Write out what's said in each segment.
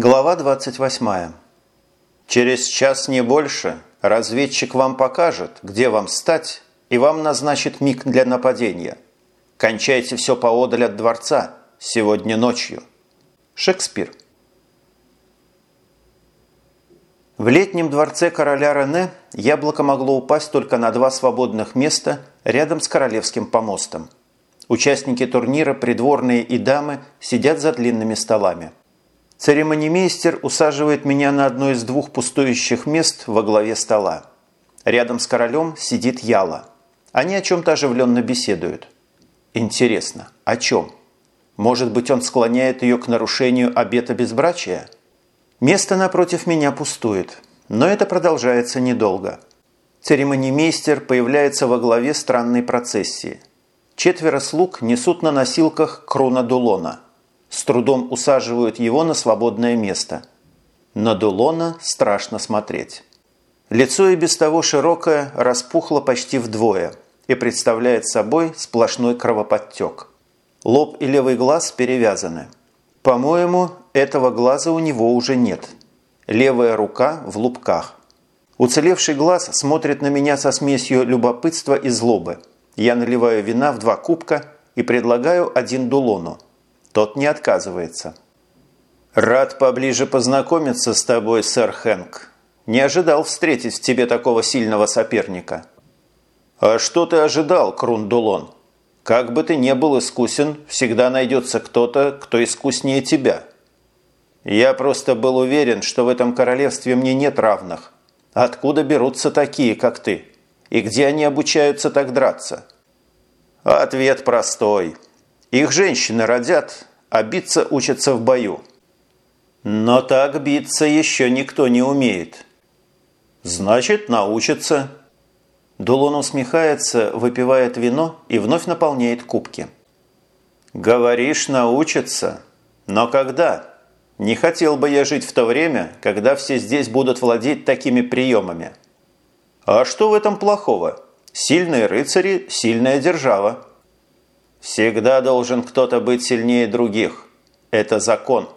Глава 28. Через час не больше разведчик вам покажет, где вам стать, и вам назначит миг для нападения. Кончайте все поодаль от дворца, сегодня ночью. Шекспир. В летнем дворце короля Рене яблоко могло упасть только на два свободных места рядом с королевским помостом. Участники турнира, придворные и дамы сидят за длинными столами. Церемонимейстер усаживает меня на одно из двух пустующих мест во главе стола. Рядом с королем сидит Яла. Они о чем-то оживленно беседуют. Интересно, о чем? Может быть, он склоняет ее к нарушению обета безбрачия? Место напротив меня пустует, но это продолжается недолго. Церемонимейстер появляется во главе странной процессии. Четверо слуг несут на носилках крона Дулона – трудом усаживают его на свободное место. На Дулона страшно смотреть. Лицо и без того широкое распухло почти вдвое и представляет собой сплошной кровоподтек. Лоб и левый глаз перевязаны. По-моему, этого глаза у него уже нет. Левая рука в лупках. Уцелевший глаз смотрит на меня со смесью любопытства и злобы. Я наливаю вина в два кубка и предлагаю один дулону – тот не отказывается. «Рад поближе познакомиться с тобой, сэр Хэнк. Не ожидал встретить в тебе такого сильного соперника». «А что ты ожидал, Крундулон? Как бы ты ни был искусен, всегда найдется кто-то, кто искуснее тебя». «Я просто был уверен, что в этом королевстве мне нет равных. Откуда берутся такие, как ты? И где они обучаются так драться?» Ответ простой – их женщины родят, а биться учатся в бою. Но так биться еще никто не умеет. Значит, научатся. Дулон усмехается, выпивает вино и вновь наполняет кубки. Говоришь, научатся. Но когда? Не хотел бы я жить в то время, когда все здесь будут владеть такими приемами. А что в этом плохого? Сильные рыцари – сильная держава. Всегда должен кто-то быть сильнее других. Это закон.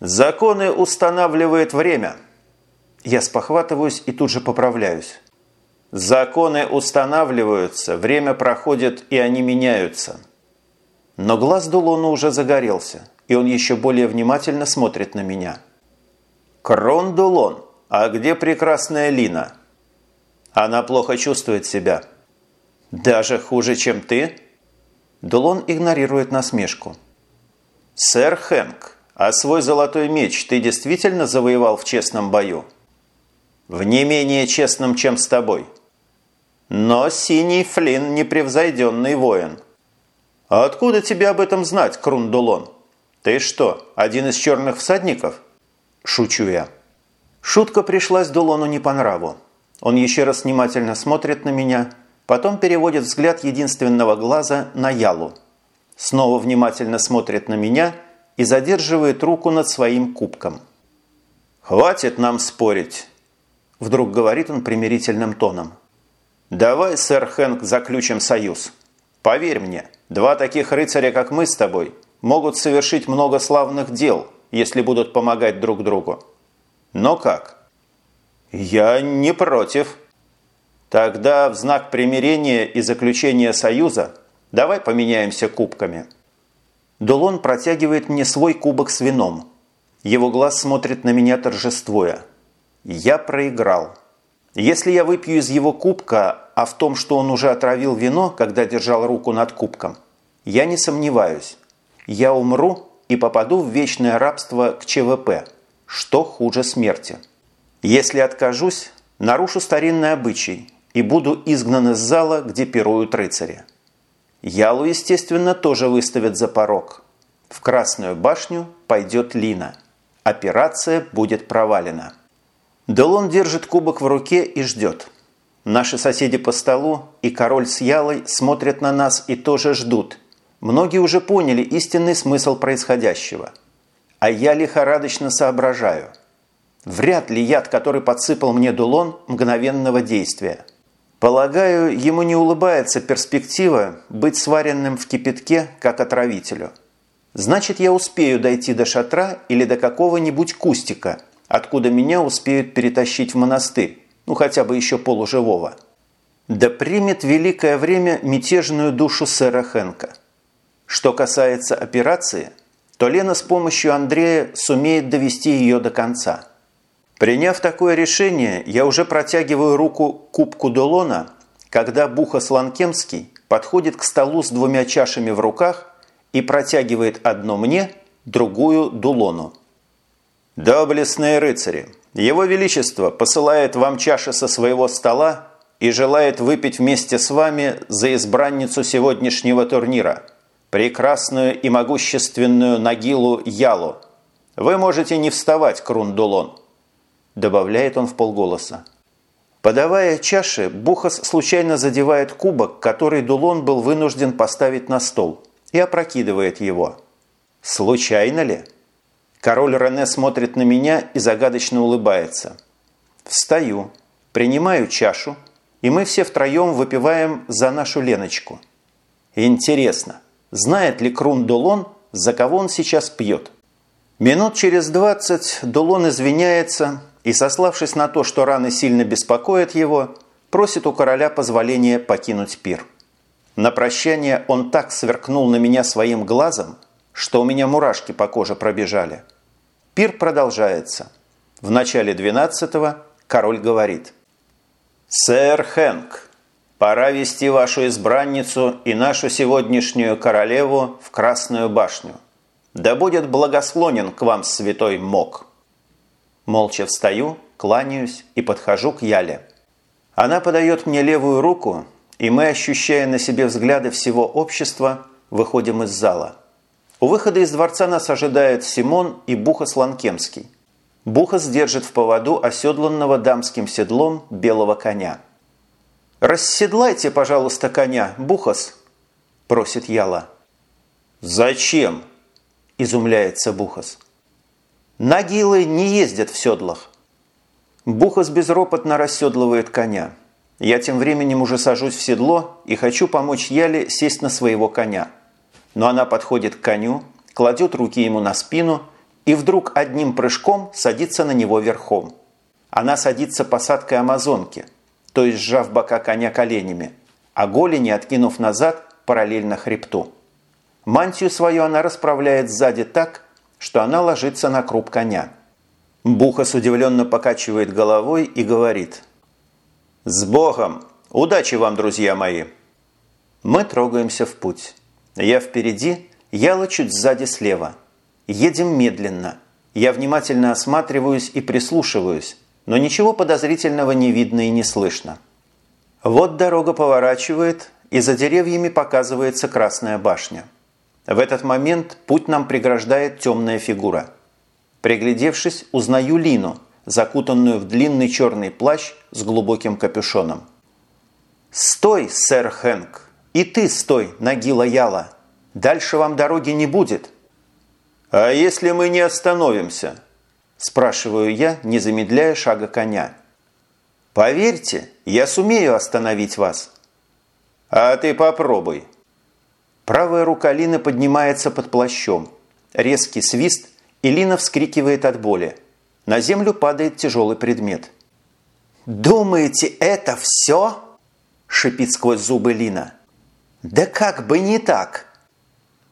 Законы устанавливает время. Я спохватываюсь и тут же поправляюсь. Законы устанавливаются, время проходит и они меняются. Но глаз Дулона уже загорелся, и он еще более внимательно смотрит на меня. «Крон Дулон, а где прекрасная Лина?» «Она плохо чувствует себя». «Даже хуже, чем ты?» Дулон игнорирует насмешку. «Сэр Хэнк, а свой золотой меч ты действительно завоевал в честном бою?» «В не менее честном, чем с тобой». «Но синий Флинн – непревзойденный воин». «А откуда тебе об этом знать, Крундулон? Ты что, один из черных всадников?» Шучу я. Шутка пришлась Дулону не по нраву. Он еще раз внимательно смотрит на меня – Потом переводит взгляд единственного глаза на Ялу. Снова внимательно смотрит на меня и задерживает руку над своим кубком. «Хватит нам спорить!» Вдруг говорит он примирительным тоном. «Давай, сэр Хэнк, заключим союз. Поверь мне, два таких рыцаря, как мы с тобой, могут совершить много славных дел, если будут помогать друг другу. Но как?» «Я не против», Тогда в знак примирения и заключения союза давай поменяемся кубками. Дулон протягивает мне свой кубок с вином. Его глаз смотрит на меня торжествуя. Я проиграл. Если я выпью из его кубка, а в том, что он уже отравил вино, когда держал руку над кубком, я не сомневаюсь. Я умру и попаду в вечное рабство к ЧВП, что хуже смерти. Если откажусь, нарушу старинный обычай и буду изгнан из зала, где пируют рыцари. Ялу, естественно, тоже выставят за порог. В Красную башню пойдет Лина. Операция будет провалена. Делон держит кубок в руке и ждет. Наши соседи по столу и король с Ялой смотрят на нас и тоже ждут. Многие уже поняли истинный смысл происходящего. А я лихорадочно соображаю. Вряд ли яд, который подсыпал мне Дулон, мгновенного действия – Полагаю, ему не улыбается перспектива быть сваренным в кипятке, как отравителю. Значит, я успею дойти до шатра или до какого-нибудь кустика, откуда меня успеют перетащить в монастырь, ну хотя бы еще полуживого. Да примет великое время мятежную душу сэра Хэнка. Что касается операции, то Лена с помощью Андрея сумеет довести ее до конца. Приняв такое решение, я уже протягиваю руку кубку Дулона, когда Бухас Ланкемский подходит к столу с двумя чашами в руках и протягивает одно мне, другую Дулону. «Доблестные рыцари, Его Величество посылает вам чаши со своего стола и желает выпить вместе с вами за избранницу сегодняшнего турнира, прекрасную и могущественную Нагилу Ялу. Вы можете не вставать, Крун-Дулон», – добавляет он в полголоса. Подавая чаши, Бухас случайно задевает кубок, который Дулон был вынужден поставить на стол – и опрокидывает его. Случайно ли? Король Рене смотрит на меня и загадочно улыбается. Встаю, принимаю чашу, и мы все втроем выпиваем за нашу Леночку. Интересно, знает ли Крун Дулон, за кого он сейчас пьет? Минут через двадцать Дулон извиняется и, сославшись на то, что раны сильно беспокоят его, просит у короля позволения покинуть пир. На прощание он так сверкнул на меня своим глазом, что у меня мурашки по коже пробежали. Пир продолжается. В начале двенадцатого король говорит. «Сэр Хэнк, пора вести вашу избранницу и нашу сегодняшнюю королеву в Красную башню. Да будет благословен к вам святой Мок». Молча встаю, кланяюсь и подхожу к Яле. Она подает мне левую руку и мы, ощущая на себе взгляды всего общества, выходим из зала. У выхода из дворца нас ожидает Симон и Бухас Ланкемский. Бухас держит в поводу оседланного дамским седлом белого коня. «Расседлайте, пожалуйста, коня, Бухас!» – просит Яла. «Зачем?» – изумляется Бухас. «Нагилы не ездят в седлах». Бухас безропотно расседлывает коня – я тем временем уже сажусь в седло и хочу помочь Яле сесть на своего коня. Но она подходит к коню, кладет руки ему на спину и вдруг одним прыжком садится на него верхом. Она садится посадкой амазонки, то есть сжав бока коня коленями, а голени откинув назад параллельно хребту. Мантию свою она расправляет сзади так, что она ложится на круп коня. Бухас удивленно покачивает головой и говорит – «С Богом! Удачи вам, друзья мои!» Мы трогаемся в путь. Я впереди, Яла чуть сзади слева. Едем медленно. Я внимательно осматриваюсь и прислушиваюсь, но ничего подозрительного не видно и не слышно. Вот дорога поворачивает, и за деревьями показывается Красная башня. В этот момент путь нам преграждает темная фигура. Приглядевшись, узнаю Лину – закутанную в длинный черный плащ с глубоким капюшоном. «Стой, сэр Хэнк! И ты стой, Нагила Яла! Дальше вам дороги не будет!» «А если мы не остановимся?» – спрашиваю я, не замедляя шага коня. «Поверьте, я сумею остановить вас». «А ты попробуй». Правая рука Лины поднимается под плащом. Резкий свист, и Лина вскрикивает от боли. На землю падает тяжелый предмет. «Думаете, это все?» – шипит сквозь зубы Лина. «Да как бы не так!»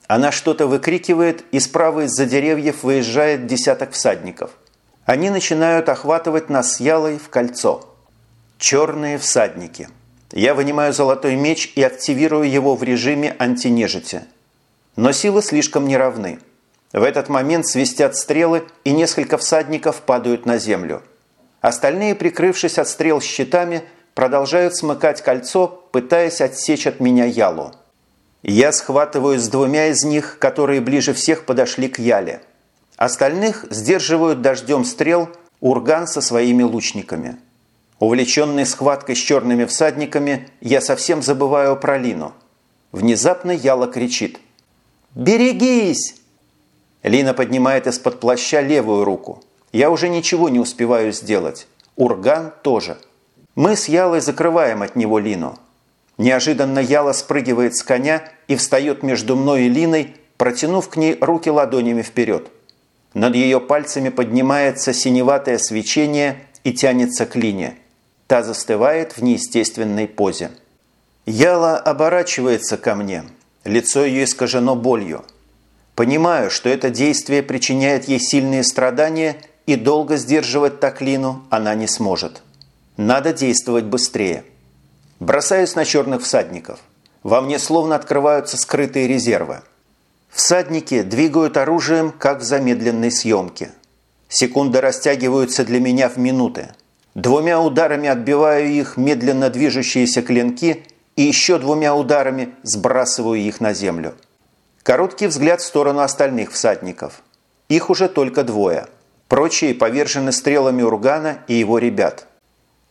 Она что-то выкрикивает, и справа из-за деревьев выезжает десяток всадников. Они начинают охватывать нас с Ялой в кольцо. Черные всадники. Я вынимаю золотой меч и активирую его в режиме антинежити. Но силы слишком неравны. В этот момент свистят стрелы, и несколько всадников падают на землю. Остальные, прикрывшись от стрел щитами, продолжают смыкать кольцо, пытаясь отсечь от меня Ялу. Я схватываюсь с двумя из них, которые ближе всех подошли к Яле. Остальных сдерживают дождем стрел Урган со своими лучниками. Увлеченный схваткой с черными всадниками, я совсем забываю про Лину. Внезапно Яла кричит «Берегись!» Лина поднимает из-под плаща левую руку. Я уже ничего не успеваю сделать. Урган тоже. Мы с Ялой закрываем от него Лину. Неожиданно Яла спрыгивает с коня и встает между мной и Линой, протянув к ней руки ладонями вперед. Над ее пальцами поднимается синеватое свечение и тянется к лине. Та застывает в неестественной позе. Яла оборачивается ко мне. Лицо ее искажено болью. Понимаю, что это действие причиняет ей сильные страдания, и долго сдерживать Таклину она не сможет. Надо действовать быстрее. Бросаюсь на черных всадников. Во мне словно открываются скрытые резервы. Всадники двигают оружием, как в замедленной съемке. Секунды растягиваются для меня в минуты. Двумя ударами отбиваю их медленно движущиеся клинки и еще двумя ударами сбрасываю их на землю. Короткий взгляд в сторону остальных всадников. Их уже только двое. Прочие повержены стрелами Ургана и его ребят.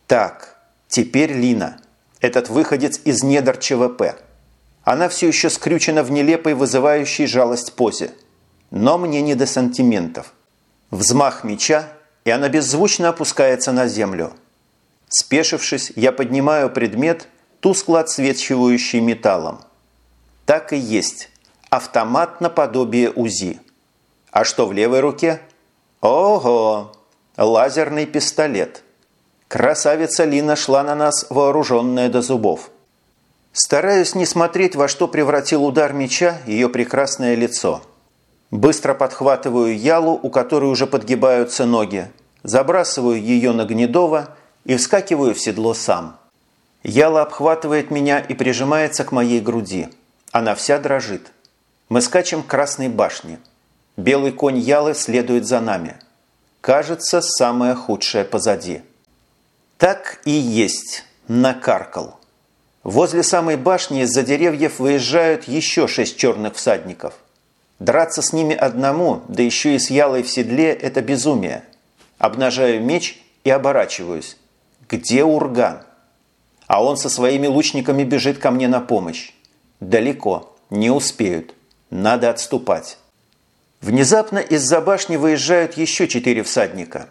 Так, теперь Лина. Этот выходец из недр ЧВП. Она все еще скрючена в нелепой, вызывающей жалость позе. Но мне не до сантиментов. Взмах меча, и она беззвучно опускается на землю. Спешившись, я поднимаю предмет, тускло отсвечивающий металлом. Так и есть. Автомат наподобие УЗИ. А что в левой руке? Ого! Лазерный пистолет. Красавица Лина шла на нас, вооруженная до зубов. Стараюсь не смотреть, во что превратил удар меча ее прекрасное лицо. Быстро подхватываю Ялу, у которой уже подгибаются ноги, забрасываю ее на Гнедова и вскакиваю в седло сам. Яла обхватывает меня и прижимается к моей груди. Она вся дрожит. Мы скачем к Красной башне. Белый конь Ялы следует за нами. Кажется, самое худшее позади. Так и есть, накаркал. Возле самой башни из-за деревьев выезжают еще шесть черных всадников. Драться с ними одному, да еще и с ялой в седле – это безумие. Обнажаю меч и оборачиваюсь. Где Урган? А он со своими лучниками бежит ко мне на помощь. Далеко, не успеют. Надо отступать. Внезапно из-за башни выезжают еще четыре всадника.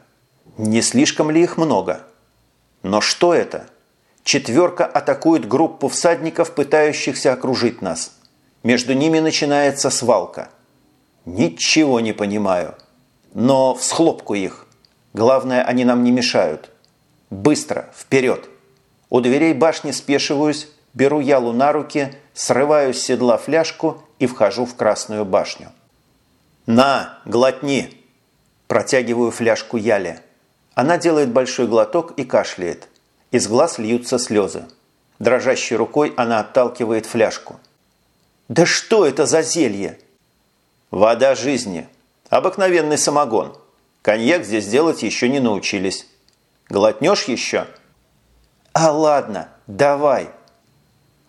Не слишком ли их много? Но что это? Четверка атакует группу всадников, пытающихся окружить нас. Между ними начинается свалка. Ничего не понимаю. Но всхлопку их. Главное, они нам не мешают. Быстро, вперед. У дверей башни спешиваюсь, беру ялу на руки, срываю с седла фляжку и вхожу в Красную башню. «На, глотни!» Протягиваю фляжку яле. Она делает большой глоток и кашляет. Из глаз льются слезы. Дрожащей рукой она отталкивает фляжку. «Да что это за зелье?» «Вода жизни. Обыкновенный самогон. Коньяк здесь делать еще не научились. Глотнешь еще?» «А ладно, давай».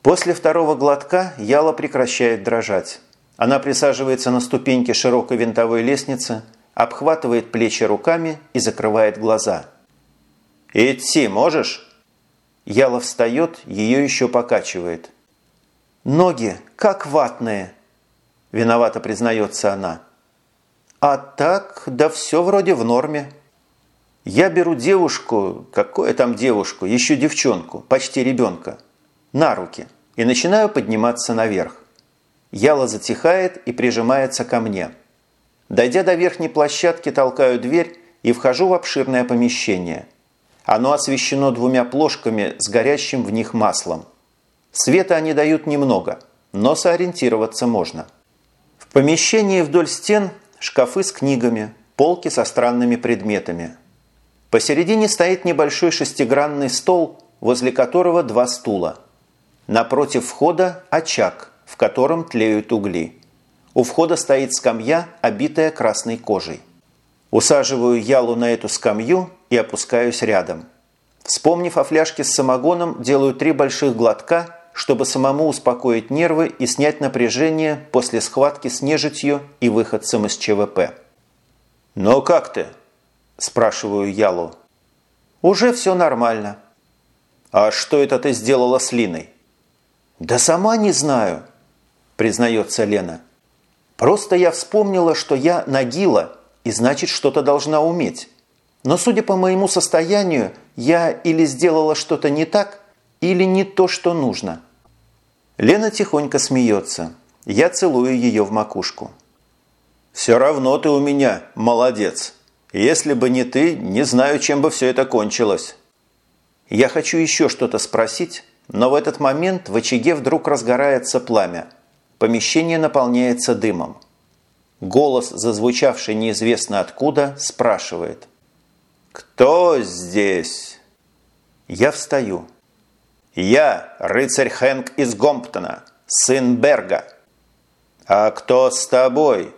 После второго глотка Яла прекращает дрожать. Она присаживается на ступеньки широкой винтовой лестницы – обхватывает плечи руками и закрывает глаза. «Идти можешь?» Яла встает, ее еще покачивает. «Ноги как ватные», – виновато признается она. «А так, да все вроде в норме». Я беру девушку, какое там девушку, еще девчонку, почти ребенка, на руки и начинаю подниматься наверх. Яла затихает и прижимается ко мне – Дойдя до верхней площадки, толкаю дверь и вхожу в обширное помещение. Оно освещено двумя плошками с горящим в них маслом. Света они дают немного, но сориентироваться можно. Помещении вдоль стен шкафы с книгами, полки со странными предметами. Посередине стоит небольшой шестигранный стол, возле которого два стула. Напротив входа очаг, в котором тлеют угли. У входа стоит скамья, обитая красной кожей. Усаживаю Ялу на эту скамью и опускаюсь рядом. Вспомнив о фляжке с самогоном, делаю три больших глотка, чтобы самому успокоить нервы и снять напряжение после схватки с нежитью и выходцем из ЧВП. «Ну как ты?» – спрашиваю Ялу. «Уже все нормально». «А что это ты сделала с Линой?» «Да сама не знаю», – признается Лена. Просто я вспомнила, что я Нагила, и значит, что-то должна уметь. Но судя по моему состоянию, я или сделала что-то не так, или не то, что нужно. Лена тихонько смеется. Я целую ее в макушку. «Все равно ты у меня молодец. Если бы не ты, не знаю, чем бы все это кончилось». Я хочу еще что-то спросить, но в этот момент в очаге вдруг разгорается пламя. Помещение наполняется дымом. Голос, зазвучавший неизвестно откуда, спрашивает. «Кто здесь?» Я встаю. «Я, рыцарь Хэнк из Гомптона, сын Берга». «А кто с тобой?»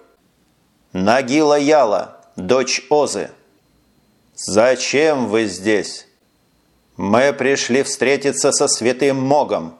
«Нагила Яла, дочь Озы». «Зачем вы здесь?» «Мы пришли встретиться со святым Могом.